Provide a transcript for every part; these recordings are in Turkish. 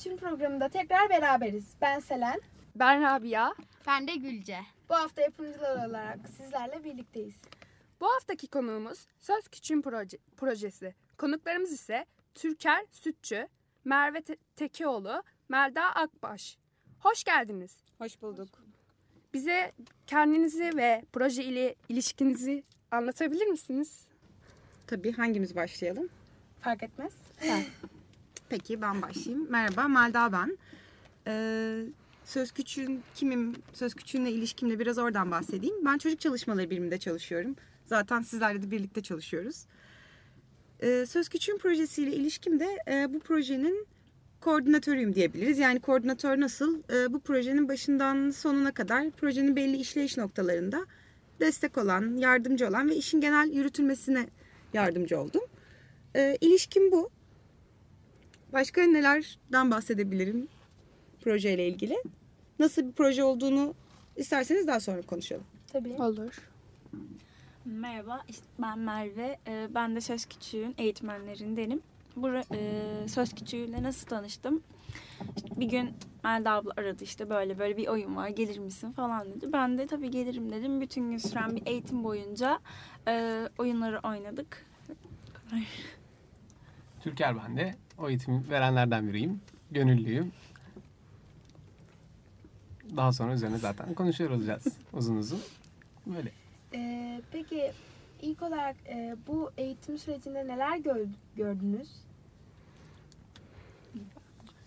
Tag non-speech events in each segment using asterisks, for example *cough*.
Küçüğün programında tekrar beraberiz. Ben Selen. Ben Rabia. Ben de Gülce. Bu hafta yapımcılar olarak sizlerle birlikteyiz. Bu haftaki konuğumuz Söz Küçüğün proje, projesi. Konuklarımız ise Türker Sütçü, Merve Te- Tekioğlu, Melda Akbaş. Hoş geldiniz. Hoş bulduk. Bize kendinizi ve proje ile ilişkinizi anlatabilir misiniz? Tabii hangimiz başlayalım? Fark etmez. *laughs* Peki ben başlayayım. Merhaba Melda ben. Ee, Söz Küçüğün kimim, Söz Küçüğünle ilişkimle biraz oradan bahsedeyim. Ben çocuk çalışmaları biriminde çalışıyorum. Zaten sizlerle de birlikte çalışıyoruz. Ee, Söz Küçüğün projesiyle ilişkim de e, bu projenin koordinatörüyüm diyebiliriz. Yani koordinatör nasıl? E, bu projenin başından sonuna kadar projenin belli işleyiş noktalarında destek olan, yardımcı olan ve işin genel yürütülmesine yardımcı oldum. E, ilişkim bu. Başka nelerden bahsedebilirim projeyle ilgili? Nasıl bir proje olduğunu isterseniz daha sonra konuşalım. Tabii. Olur. Merhaba, işte ben Merve. Ee, Ben de Söz Küçüğün eğitmenlerindenim. Bu e, Söz Küçüğü'yle nasıl tanıştım? İşte bir gün Melda abla aradı işte böyle böyle bir oyun var gelir misin falan dedi. Ben de tabii gelirim dedim. Bütün gün süren bir eğitim boyunca e, oyunları oynadık. Bu kadar. Türker ben de. O eğitimi verenlerden biriyim. Gönüllüyüm. Daha sonra üzerine zaten konuşuyor olacağız *laughs* uzun uzun. Böyle. Ee, peki ilk olarak e, bu eğitim sürecinde neler gör- gördünüz?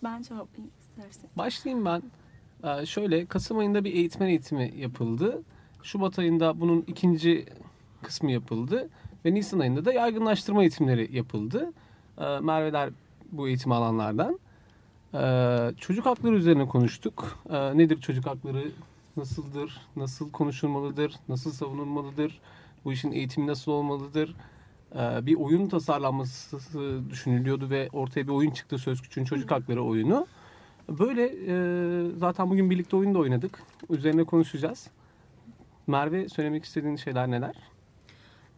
Ben cevaplayayım istersen. Başlayayım ben. Ee, şöyle Kasım ayında bir eğitmen eğitimi yapıldı. Şubat ayında bunun ikinci kısmı yapıldı. Ve Nisan ayında da yaygınlaştırma eğitimleri yapıldı. Ee, Merveler bu eğitimi alanlardan. Ee, çocuk hakları üzerine konuştuk. Ee, nedir çocuk hakları? Nasıldır? Nasıl konuşulmalıdır? Nasıl savunulmalıdır? Bu işin eğitimi nasıl olmalıdır? Bir oyun tasarlanması düşünülüyordu ve ortaya bir oyun çıktı Söz Küçüğün Çocuk Hakları oyunu. Böyle e, zaten bugün birlikte oyun da oynadık. Üzerine konuşacağız. Merve söylemek istediğin şeyler neler?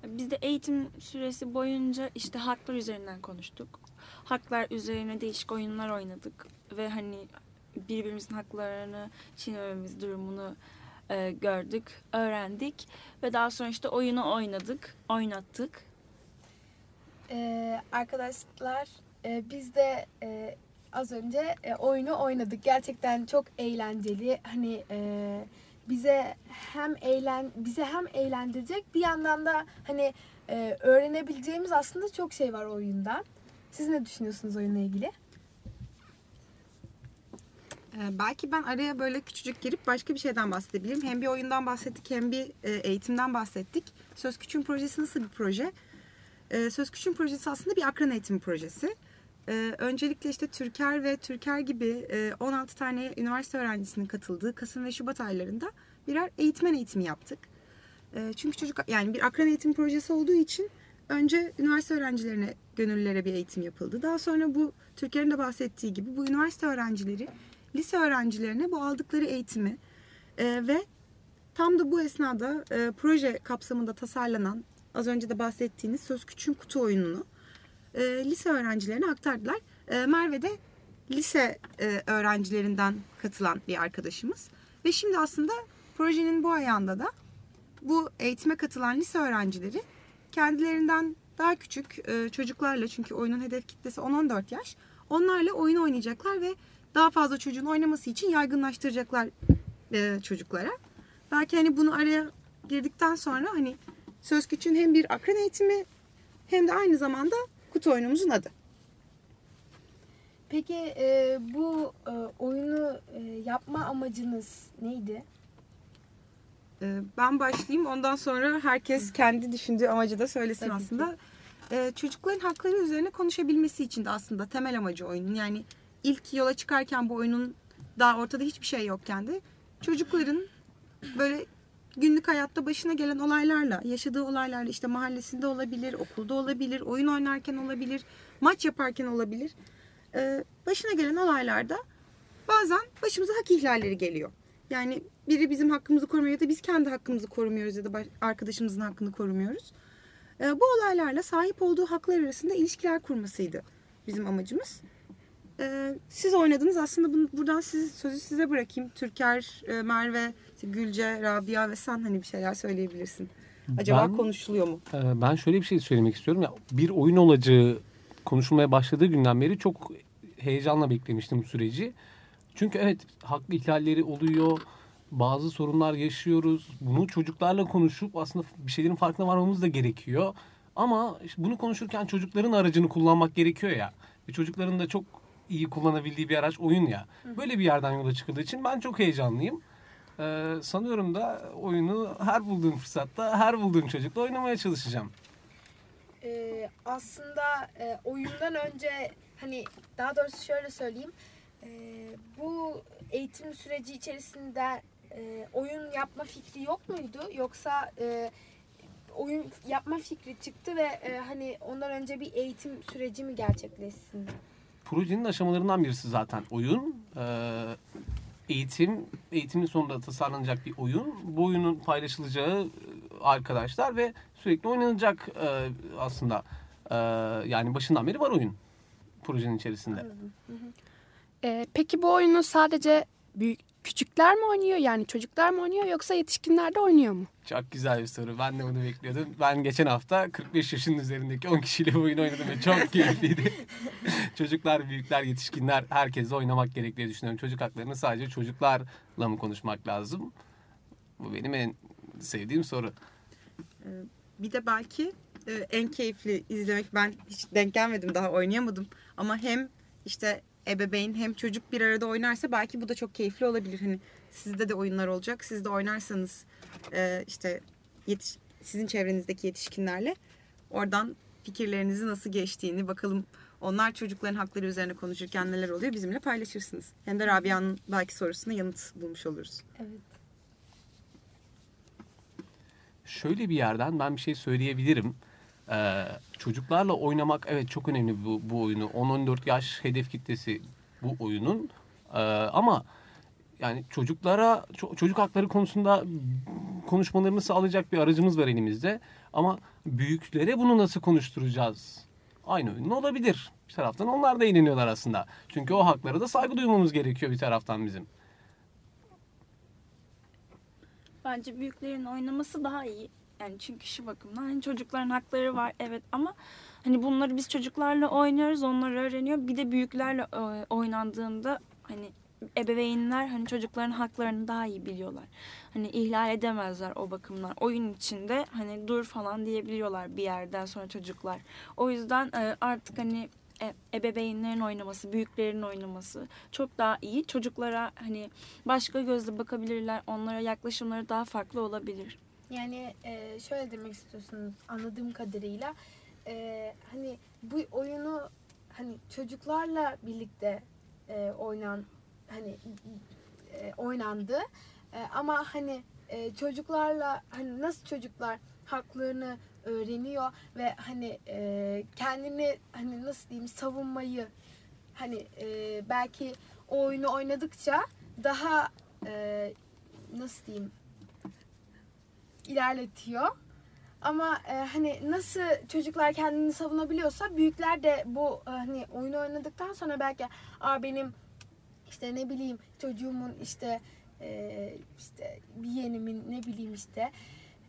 Biz de eğitim süresi boyunca işte haklar üzerinden konuştuk. Haklar üzerine değişik oyunlar oynadık ve hani birbirimizin haklarını çiğnememiz durumunu e, gördük, öğrendik ve daha sonra işte oyunu oynadık, oynattık. Ee, arkadaşlar e, biz de e, az önce e, oyunu oynadık. Gerçekten çok eğlenceli. Hani e, bize hem eğlen bize hem eğlendirecek bir yandan da hani e, öğrenebileceğimiz aslında çok şey var oyundan. Siz ne düşünüyorsunuz oyunla ilgili? Ee, belki ben araya böyle küçücük girip başka bir şeyden bahsedebilirim. Hem bir oyundan bahsettik hem bir e, eğitimden bahsettik. Söz Küçüğün projesi nasıl bir proje? Ee, Söz Küçüğün projesi aslında bir akran eğitimi projesi. Ee, öncelikle işte Türker ve Türker gibi e, 16 tane üniversite öğrencisinin katıldığı Kasım ve Şubat aylarında birer eğitmen eğitimi yaptık. Ee, çünkü çocuk yani bir akran eğitim projesi olduğu için önce üniversite öğrencilerine, gönüllülere bir eğitim yapıldı. Daha sonra bu Türker'in de bahsettiği gibi bu üniversite öğrencileri lise öğrencilerine bu aldıkları eğitimi e, ve tam da bu esnada e, proje kapsamında tasarlanan az önce de bahsettiğiniz Söz Küçüğün Kutu oyununu e, lise öğrencilerine aktardılar. E, Merve de lise e, öğrencilerinden katılan bir arkadaşımız. Ve şimdi aslında projenin bu ayağında da bu eğitime katılan lise öğrencileri kendilerinden daha küçük e, çocuklarla çünkü oyunun hedef kitlesi 10-14 yaş onlarla oyun oynayacaklar ve daha fazla çocuğun oynaması için yaygınlaştıracaklar e, çocuklara. Belki hani bunu araya girdikten sonra hani Söz Küçüğün hem bir akran eğitimi hem de aynı zamanda kutu oyunumuzun adı. Peki e, bu e, oyunu e, yapma amacınız neydi? Ee, Ben başlayayım ondan sonra herkes kendi düşündüğü amacı da söylesin Tabii ki. aslında. Ee, Çocukların hakları üzerine konuşabilmesi için de aslında temel amacı oyunun. Yani ilk yola çıkarken bu oyunun daha ortada hiçbir şey yokken de çocukların böyle günlük hayatta başına gelen olaylarla, yaşadığı olaylarla işte mahallesinde olabilir, okulda olabilir, oyun oynarken olabilir, maç yaparken olabilir. Ee, başına gelen olaylarda bazen başımıza hak ihlalleri geliyor. Yani biri bizim hakkımızı korumuyor ya da biz kendi hakkımızı korumuyoruz ya da arkadaşımızın hakkını korumuyoruz. Ee, bu olaylarla sahip olduğu haklar arasında ilişkiler kurmasıydı bizim amacımız. Ee, siz oynadınız aslında bunu, buradan siz, sözü size bırakayım. Türker, e, Merve, işte Gülce, Rabia ve sen hani bir şeyler söyleyebilirsin. Acaba Ben- konuşuluyor mu? Ee, Ben şöyle bir şey söylemek istiyorum. Ya bir oyun olacağı konuşulmaya başladığı günden beri çok heyecanla beklemiştim bu süreci. Çünkü evet haklı ihlalleri oluyor. Bazı sorunlar yaşıyoruz. Bunu çocuklarla konuşup aslında bir şeylerin farkına varmamız da gerekiyor. Ama işte bunu konuşurken çocukların aracını kullanmak gerekiyor ya. Ve çocukların da çok iyi kullanabildiği bir araç oyun ya. Böyle bir yerden yola çıkıldığı için ben çok heyecanlıyım. Ee, sanıyorum da oyunu her bulduğum fırsatta her bulduğum çocukla oynamaya çalışacağım. Ee, aslında e, oyundan önce hani daha doğrusu şöyle söyleyeyim. Ee, bu eğitim süreci içerisinde e, oyun yapma fikri yok muydu? Yoksa e, oyun yapma fikri çıktı ve e, hani ondan önce bir eğitim süreci mi gerçekleşsin? Projenin aşamalarından birisi zaten oyun. Ee, eğitim, eğitimin sonunda tasarlanacak bir oyun. Bu oyunun paylaşılacağı e, arkadaşlar ve sürekli oynanacak e, aslında. E, yani başından beri var oyun projenin içerisinde. Ee, peki bu oyunu sadece büyük küçükler mi oynuyor yani çocuklar mı oynuyor yoksa yetişkinler de oynuyor mu? Çok güzel bir soru. Ben de bunu bekliyordum. Ben geçen hafta 45 yaşının üzerindeki 10 kişiyle bu oyunu oynadım ve çok keyifliydi. *laughs* Çocuklar, büyükler, yetişkinler herkesle oynamak gerek diye düşünüyorum. Çocuk haklarını sadece çocuklarla mı konuşmak lazım? Bu benim en sevdiğim soru. Bir de belki e, en keyifli izlemek ben hiç denk gelmedim daha oynayamadım. Ama hem işte ebeveyn hem çocuk bir arada oynarsa belki bu da çok keyifli olabilir. Hani sizde de oyunlar olacak. Siz de oynarsanız e, işte yetiş, sizin çevrenizdeki yetişkinlerle oradan fikirlerinizi nasıl geçtiğini bakalım onlar çocukların hakları üzerine konuşurken neler oluyor bizimle paylaşırsınız. Hem de Rabia'nın belki sorusuna yanıt bulmuş oluruz. Evet. Şöyle bir yerden ben bir şey söyleyebilirim. Ee, çocuklarla oynamak evet çok önemli bu, bu oyunu. 10-14 yaş hedef kitlesi bu oyunun. Ee, ama yani çocuklara ço- çocuk hakları konusunda konuşmalarını sağlayacak bir aracımız var elimizde. Ama büyüklere bunu nasıl konuşturacağız? Aynı oyun olabilir. Bir taraftan onlar da eğleniyorlar aslında. Çünkü o haklara da saygı duymamız gerekiyor bir taraftan bizim. Bence büyüklerin oynaması daha iyi. Yani çünkü şu bakımdan hani çocukların hakları var evet ama hani bunları biz çocuklarla oynuyoruz, onlar öğreniyor. Bir de büyüklerle e, oynandığında hani ebeveynler hani çocukların haklarını daha iyi biliyorlar. Hani ihlal edemezler o bakımdan. Oyun içinde hani dur falan diyebiliyorlar bir yerden sonra çocuklar. O yüzden e, artık hani e, ebeveynlerin oynaması, büyüklerin oynaması çok daha iyi. Çocuklara hani başka gözle bakabilirler. Onlara yaklaşımları daha farklı olabilir. Yani e, şöyle demek istiyorsunuz anladığım kadarıyla e, hani bu oyunu hani çocuklarla birlikte e, oynan hani e, oynandı. E, ama hani e, çocuklarla hani nasıl çocuklar haklarını öğreniyor ve hani e, kendini hani nasıl diyeyim savunmayı hani e, belki o oyunu oynadıkça daha e, nasıl diyeyim ilerletiyor. Ama e, hani nasıl çocuklar kendini savunabiliyorsa büyükler de bu e, hani oyunu oynadıktan sonra belki Aa, benim işte ne bileyim çocuğumun işte e, işte bir yeğenimin ne bileyim işte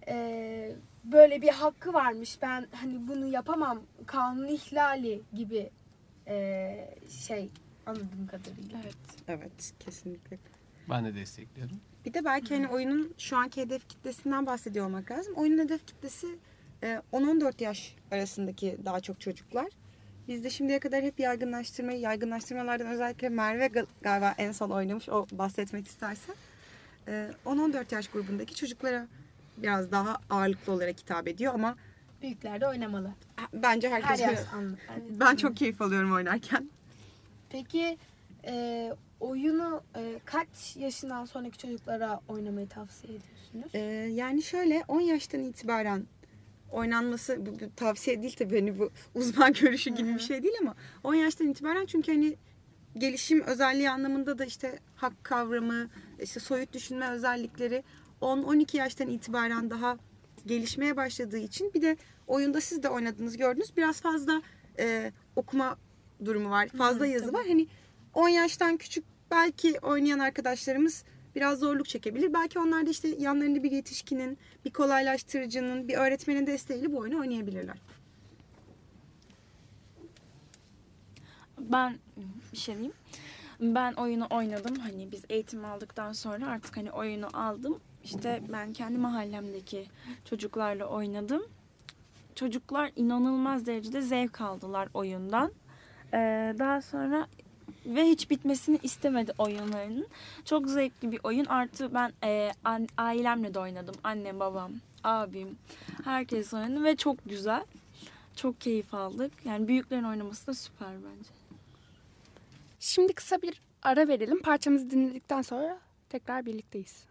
e, böyle bir hakkı varmış ben hani bunu yapamam kanun ihlali gibi e, şey anladığım kadarıyla. Evet. Evet kesinlikle. Ben de destekliyorum. Bir de belki hani oyunun şu anki hedef kitlesinden bahsediyor olmak lazım. Oyunun hedef kitlesi e, 10-14 yaş arasındaki daha çok çocuklar. Biz de şimdiye kadar hep yaygınlaştırmayı, yaygınlaştırmalardan özellikle Merve gal- galiba en son oynamış, o bahsetmek isterse. E, 10-14 yaş grubundaki çocuklara biraz daha ağırlıklı olarak hitap ediyor ama Büyükler de oynamalı. bence Her herkes... yaş anlı- Ben çok keyif alıyorum oynarken. Peki e, oyunu e, kaç yaşından sonraki çocuklara oynamayı tavsiye ediyorsunuz? Ee, yani şöyle 10 yaştan itibaren oynanması bu, bu tavsiye değil tabii hani bu *laughs* uzman görüşü gibi bir şey değil ama 10 yaştan itibaren çünkü hani gelişim özelliği anlamında da işte hak kavramı, işte soyut düşünme özellikleri 10-12 yaştan itibaren daha gelişmeye başladığı için bir de oyunda siz de oynadınız gördünüz biraz fazla e, okuma durumu var. Fazla yazı var. Hani 10 yaştan küçük belki oynayan arkadaşlarımız biraz zorluk çekebilir. Belki onlar da işte yanlarında bir yetişkinin, bir kolaylaştırıcının, bir öğretmenin desteğiyle bu oyunu oynayabilirler. Ben bir şey diyeyim. Ben oyunu oynadım. Hani biz eğitim aldıktan sonra artık hani oyunu aldım. İşte ben kendi mahallemdeki çocuklarla oynadım. Çocuklar inanılmaz derecede zevk aldılar oyundan. Ee, daha sonra ve hiç bitmesini istemedi oyunlarının. Çok zevkli bir oyun. Artı ben e, an- ailemle de oynadım. Annem, babam, abim, herkes oynadı ve çok güzel. Çok keyif aldık. Yani büyüklerin oynaması da süper bence. Şimdi kısa bir ara verelim. Parçamızı dinledikten sonra tekrar birlikteyiz.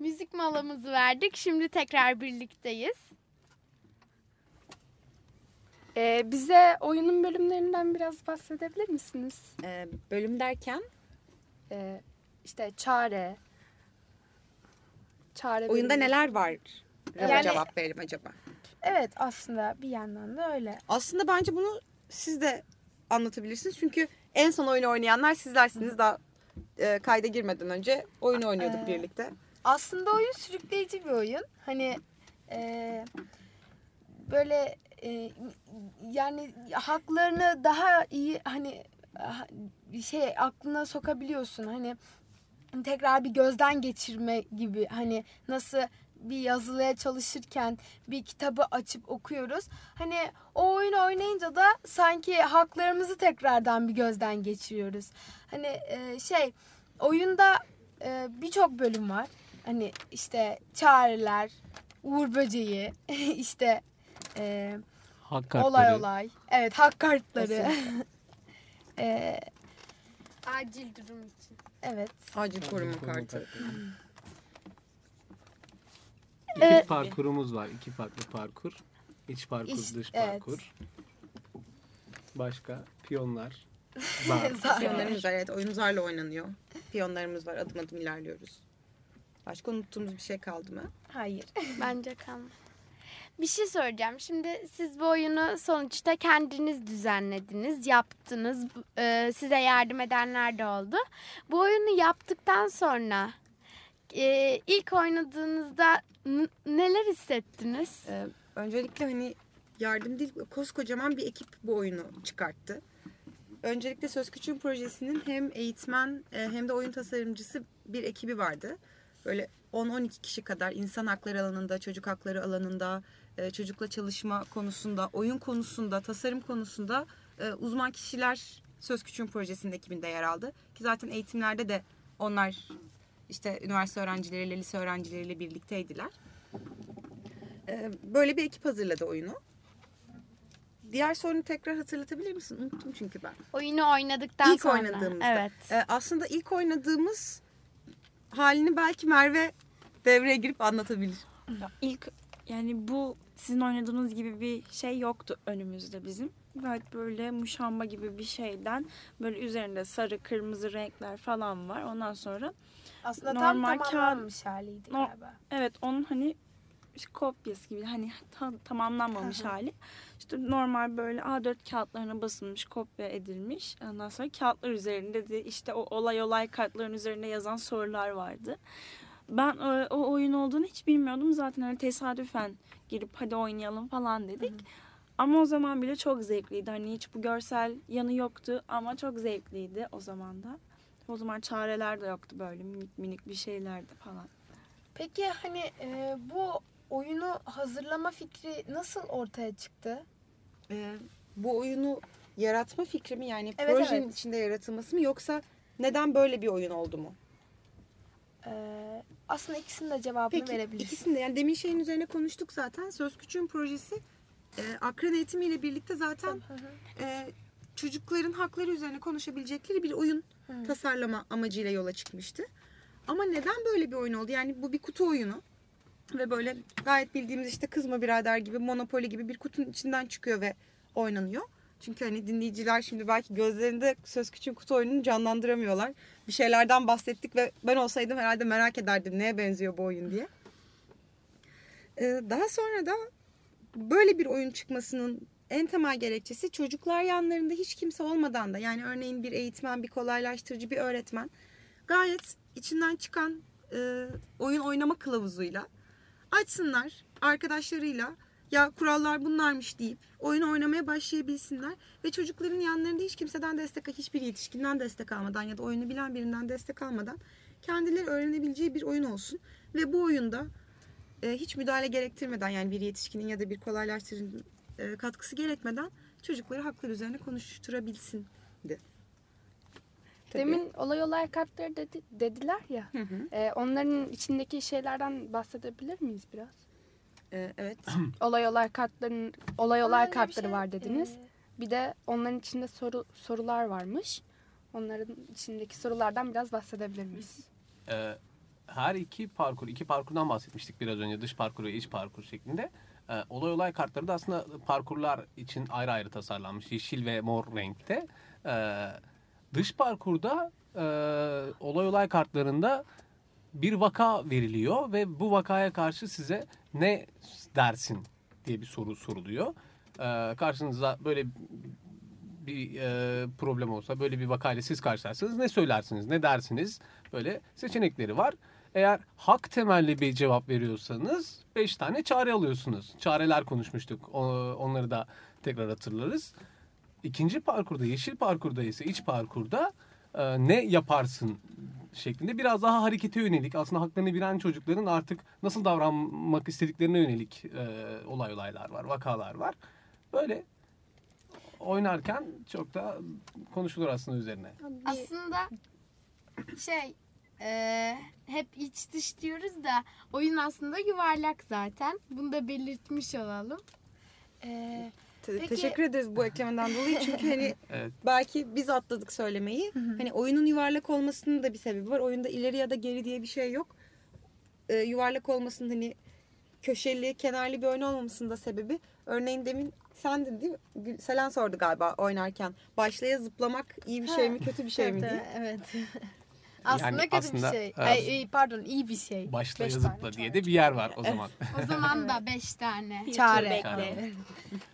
Müzik molamızı verdik. Şimdi tekrar birlikteyiz. Ee, bize oyunun bölümlerinden biraz bahsedebilir misiniz? Ee, bölüm derken Ee, işte çare. Çare oyunda bölümü. neler var? Yani- cevap verelim acaba. Evet aslında bir yandan da öyle. Aslında bence bunu siz de anlatabilirsiniz. Çünkü en son oyunu oynayanlar sizlersiniz. Daha e, kayda girmeden önce oyunu oynuyorduk Ee, birlikte. Aslında oyun sürükleyici bir oyun. Hani e, böyle e, yani haklarını daha iyi hani ha- bir şey aklına sokabiliyorsun. Hani tekrar bir gözden geçirme gibi hani nasıl bir yazılıya çalışırken bir kitabı açıp okuyoruz. Hani o oyunu oynayınca da sanki haklarımızı tekrardan bir gözden geçiriyoruz. Hani e, şey oyunda e, birçok bölüm var. Hani işte çareler, uğur böceği, *laughs* işte e, Hak kartları. olay olay. Evet hak kartları. *laughs* E, Acil durum için. evet. Acil koruma kartı. İki Ee, parkurumuz var. iki farklı parkur. İç parkur, İç- dış evet. parkur. Başka piyonlar. *laughs* Var. Zaten. Piyonlarımız var. Evet oyun zarla oynanıyor. Piyonlarımız var. Adım adım ilerliyoruz. Başka unuttuğumuz bir şey kaldı mı? Hayır. *laughs* Bence kalmadı. Bir şey soracağım. Şimdi siz bu oyunu sonuçta kendiniz düzenlediniz, yaptınız. E, size yardım edenler de oldu. Bu oyunu yaptıktan sonra e, ilk oynadığınızda neler hissettiniz? Ee, öncelikle hani yardım değil koskocaman bir ekip bu oyunu çıkarttı. Öncelikle Söz Küçüğün projesinin hem eğitmen e, hem de oyun tasarımcısı bir ekibi vardı. Böyle 10-12 kişi kadar insan hakları alanında, çocuk hakları alanında, e, çocukla çalışma konusunda, oyun konusunda, tasarım konusunda e, uzman kişiler Söz Küçüğün projesinin ekibinde yer aldı. Ki zaten eğitimlerde de onlar işte üniversite öğrencileriyle, lise öğrencileriyle birlikteydiler. Ee, böyle bir ekip hazırladı oyunu. Diğer sorunu tekrar hatırlatabilir misin? Unuttum çünkü ben. Oyunu oynadıktan İlk sonra. oynadığımızda. Evet. Aslında ilk oynadığımız halini belki Merve devreye girip anlatabilir. Ya ilk yani bu sizin oynadığınız gibi bir şey yoktu önümüzde bizim. Evet böyle muşamba gibi bir şeyden böyle üzerinde sarı kırmızı renkler falan var. Ondan sonra Aslında Normal tam kağıt- tamamlanmış haliydi No- galiba. evet onun hani işte kopyası gibi hani tam, tamamlanmamış Hı hı. hali. İşte normal böyle A4 kağıtlarına basılmış, kopya edilmiş. Ondan sonra kağıtlar üzerinde de işte o olay olay kartların üzerinde yazan sorular vardı. Ben e, o oyun olduğunu hiç bilmiyordum. Zaten öyle tesadüfen girip hadi oynayalım falan dedik. Ama o zaman bile çok zevkliydi. Hani hiç bu görsel yanı yoktu ama çok zevkliydi o zaman da. O zaman çareler de yoktu böyle minik minik bir şeylerdi falan. Peki hani e, bu oyunu hazırlama fikri nasıl ortaya çıktı? Ee, bu oyunu yaratma fikri mi yani Evet, projenin evet. içinde yaratılması mı yoksa neden böyle bir oyun oldu mu? E, aslında ikisinin de cevabını Peki verebilirsin. ikisinde yani demin şeyin üzerine konuştuk zaten. Söz Küçüğün projesi e, akran eğitimiyle birlikte zaten e, çocukların hakları üzerine konuşabilecekleri bir oyun Hı. tasarlama amacıyla yola çıkmıştı. Ama neden böyle bir oyun oldu? Yani bu bir kutu oyunu ve böyle gayet bildiğimiz işte kızma birader gibi Monopoly gibi bir kutunun içinden çıkıyor ve oynanıyor. Çünkü hani dinleyiciler şimdi belki gözlerinde Söz Küçüğün kutu oyununu canlandıramıyorlar. Bir şeylerden bahsettik ve ben olsaydım herhalde merak ederdim neye benziyor bu oyun diye. Ee, daha sonra da böyle bir oyun çıkmasının en temel gerekçesi çocuklar yanlarında hiç kimse olmadan da yani örneğin bir eğitmen, bir kolaylaştırıcı, bir öğretmen gayet içinden çıkan e, oyun oynama kılavuzuyla açsınlar arkadaşlarıyla ya kurallar bunlarmış deyip oyunu oynamaya başlayabilsinler ve çocukların yanlarında hiç kimseden destek, hiçbir yetişkinden destek almadan ya da oyunu bilen birinden destek almadan kendileri öğrenebileceği bir oyun olsun ve bu oyunda e, hiç müdahale gerektirmeden yani bir yetişkinin ya da bir kolaylaştırıcının e, katkısı gerekmeden çocukları hakları üzerine konuşturabilsin. Tabii. Demin olay olay kartları dedi, dediler ya. Hı hı. Ee, onların içindeki şeylerden bahsedebilir miyiz biraz? E, evet. *clears throat* Olay olay kartların olay olay bir kartları şey, var dediniz. e, Bir de onların içinde soru sorular varmış. Onların içindeki sorulardan biraz bahsedebilir miyiz? Ee, her iki parkur, iki parkurdan bahsetmiştik biraz önce. Dış parkur ve iç parkur şeklinde. Ee, olay olay kartları da aslında parkurlar için ayrı ayrı tasarlanmış. Yeşil ve mor renkte. Ee, dış parkurda e, olay olay kartlarında bir vaka veriliyor ve bu vakaya karşı size ne dersin diye bir soru soruluyor. Ee, karşınıza böyle bir e, problem olsa böyle bir vakayla siz karşılarsanız ne söylersiniz, ne dersiniz? Böyle seçenekleri var. Eğer hak temelli bir cevap veriyorsanız 5 tane çare alıyorsunuz. Çareler konuşmuştuk. Onları da tekrar hatırlarız. İkinci parkurda, yeşil parkurda ise iç parkurda e, ne yaparsın şeklinde biraz daha harekete yönelik aslında haklarını bilen çocukların artık nasıl davranmak istediklerine yönelik e, olay olaylar var, vakalar var. Böyle oynarken çok da konuşulur aslında üzerine. Aslında şey e, hep iç dış diyoruz da oyun aslında yuvarlak zaten. Bunu da belirtmiş olalım. Ee, Te- Peki- Teşekkür ederiz bu eklemeden dolayı çünkü hani *laughs* Evet. belki biz atladık söylemeyi. Hani oyunun yuvarlak olmasının da bir sebebi var. Oyunda ileri ya da geri diye bir şey yok. Ee, yuvarlak olmasının hani köşeli, kenarlı bir oyun olmamasının da sebebi. Örneğin demin sendin değil mi? Selen sordu galiba oynarken. Başlaya zıplamak iyi bir şey mi kötü bir şey mi *laughs* diye. Evet. *laughs* aslında kötü aslında, bir şey. evet. Ay, pardon iyi bir şey. Başla Beş zıpla tane diye çare. de bir yer var o zaman. O zaman da 5 tane. Çare. Bekle.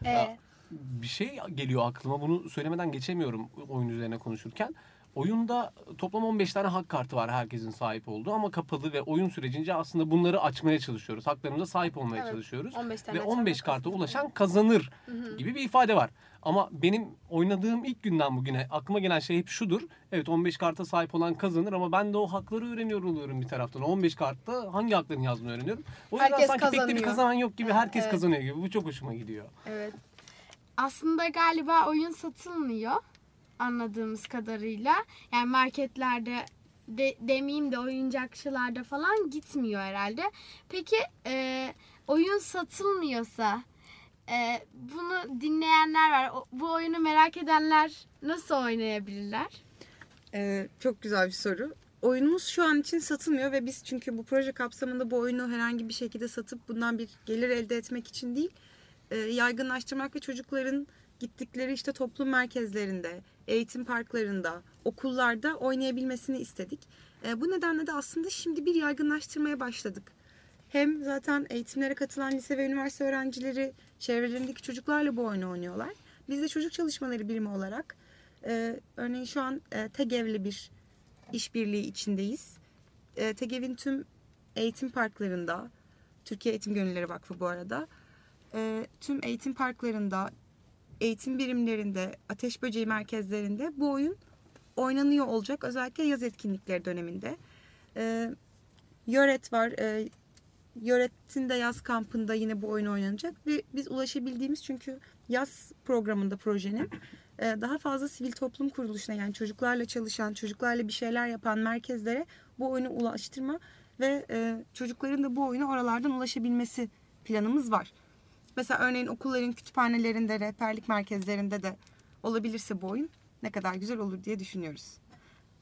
Ee, bir şey geliyor aklıma. Bunu söylemeden geçemiyorum oyun üzerine konuşurken. Oyunda toplam 15 tane hak kartı var herkesin sahip olduğu ama kapalı ve oyun sürecince aslında bunları açmaya çalışıyoruz. Haklarımıza sahip olmaya Evet, çalışıyoruz. 15 tane Ve açan 15 da karta ulaşan kazanır gibi bir ifade var. Ama benim oynadığım ilk günden bugüne aklıma gelen şey hep şudur. Evet 15 karta sahip olan kazanır ama ben de o hakları öğreniyor oluyorum bir taraftan. 15 kartta hangi hakların yazdığını öğreniyorum. O yüzden Herkes sanki pek de bir kazanıyor. kazanan yok gibi herkes Evet. kazanıyor gibi. Bu çok hoşuma gidiyor. evet. Aslında galiba oyun satılmıyor anladığımız kadarıyla. Yani marketlerde de, demeyeyim de oyuncakçılarda falan gitmiyor herhalde. Peki e, oyun satılmıyorsa e, bunu dinleyenler var. O- bu oyunu merak edenler nasıl oynayabilirler? Ee, çok güzel bir soru. Oyunumuz şu an için satılmıyor ve biz çünkü bu proje kapsamında bu oyunu herhangi bir şekilde satıp bundan bir gelir elde etmek için değil, e, yaygınlaştırmak ve çocukların gittikleri işte toplum merkezlerinde, eğitim parklarında, okullarda oynayabilmesini istedik. E, bu nedenle de aslında şimdi bir yaygınlaştırmaya başladık. Hem zaten eğitimlere katılan lise ve üniversite öğrencileri çevrelerindeki çocuklarla bu oyunu oynuyorlar. Biz de çocuk çalışmaları birimi olarak e, örneğin şu an e, TEGEV'li bir işbirliği içindeyiz. E, TEGEV'in tüm eğitim parklarında, Türkiye Eğitim Gönülleri Vakfı bu arada, e, tüm eğitim parklarında, eğitim birimlerinde, ateş böceği merkezlerinde bu oyun oynanıyor olacak. Özellikle yaz etkinlikleri döneminde. E, Yöret var. E, Yöret'in de yaz kampında yine bu oyun oynanacak ve biz ulaşabildiğimiz çünkü yaz programında projenin e, daha fazla sivil toplum kuruluşuna yani çocuklarla çalışan, çocuklarla bir şeyler yapan merkezlere bu oyunu ulaştırma ve e, çocukların da bu oyuna oralardan ulaşabilmesi planımız var. Mesela örneğin okulların kütüphanelerinde, rehberlik merkezlerinde de olabilirse bu oyun ne kadar güzel olur diye düşünüyoruz.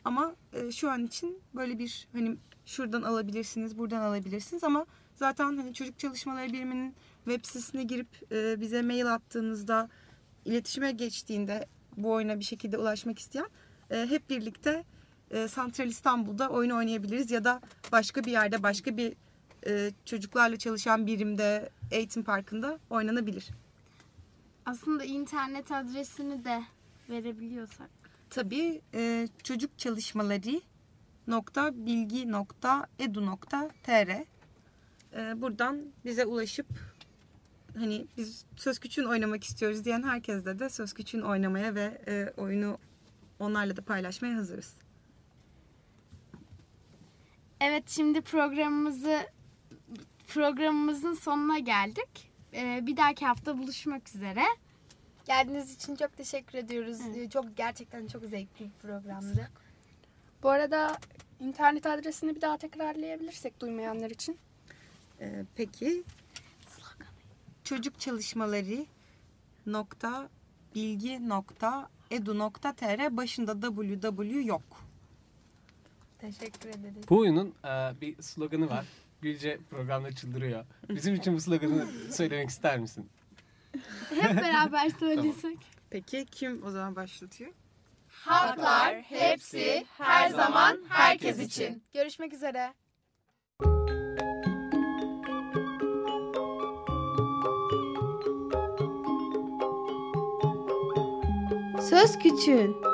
Ama e, şu an için böyle bir hani şuradan alabilirsiniz, buradan alabilirsiniz ama zaten hani çocuk çalışmaları biriminin web sitesine girip e, bize mail attığınızda iletişime geçtiğinde bu oyuna bir şekilde ulaşmak isteyen e, hep birlikte e, Santral İstanbul'da oyun oynayabiliriz ya da başka bir yerde başka bir e, çocuklarla çalışan birimde eğitim parkında oynanabilir. Aslında internet adresini de verebiliyorsak. Tabii e, çocuk çalışmaları nokta bilgi nokta edu nokta tr E, buradan bize ulaşıp hani biz söz küçüğün oynamak istiyoruz diyen herkesle de söz küçüğün oynamaya ve e, oyunu onlarla da paylaşmaya hazırız. Evet şimdi programımızı programımızın sonuna geldik. Ee, bir dahaki hafta buluşmak üzere. Geldiğiniz için çok teşekkür ediyoruz. Ee, Çok gerçekten çok zevkli bir programdı. Bu arada internet adresini bir daha tekrarlayabilirsek duymayanlar için. E, peki çocuk çalışmaları nokta bilgi nokta edu nokta tr başında www yok. Teşekkür ederiz. Bu oyunun e, bir sloganı var. Gülce programda çıldırıyor. Bizim için bu sloganı söylemek ister misin? Hep beraber söylesek. Peki kim o zaman başlatıyor? Haklar hepsi her zaman herkes için. Görüşmek üzere. Söz küçüğün.